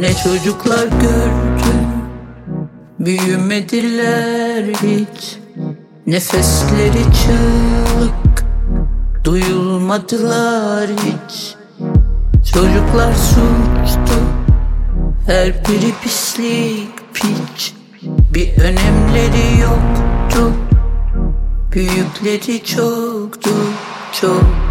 Ne çocuklar gördüm Büyümediler hiç. Nefesleri çığlık Duyulmadılar hiç. Çocuklar suçtu Her biri pislik piç. Bir önemleri yoktu Büyükleri çoktu Çoktu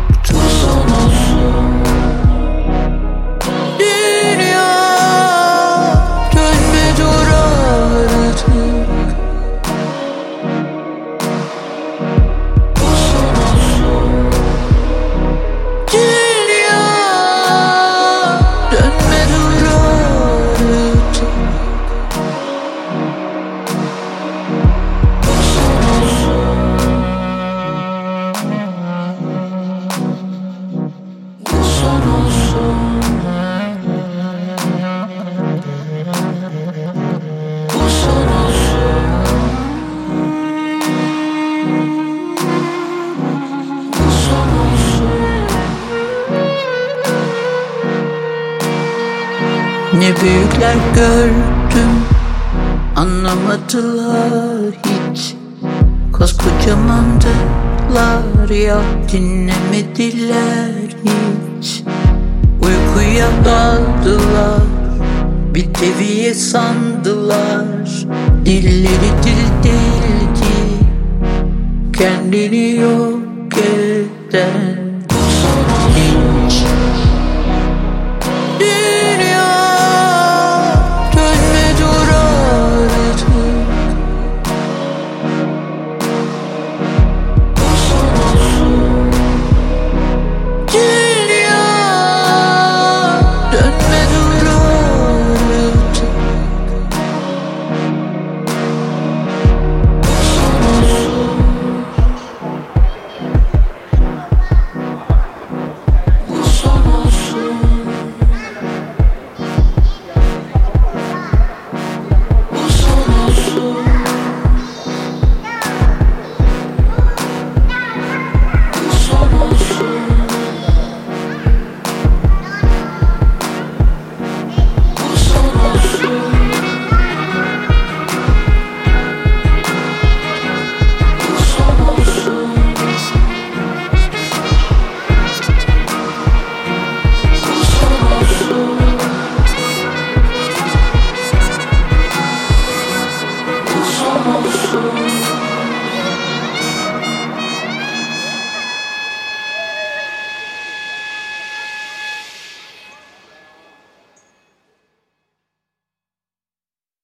Ne büyükler gördüm Anlamadılar hiç. Koskocamandılar ya Dinlemediler hiç. Uykuya daldılar Bir teviye sandılar. Dilleri dil değildi Kendini yok eden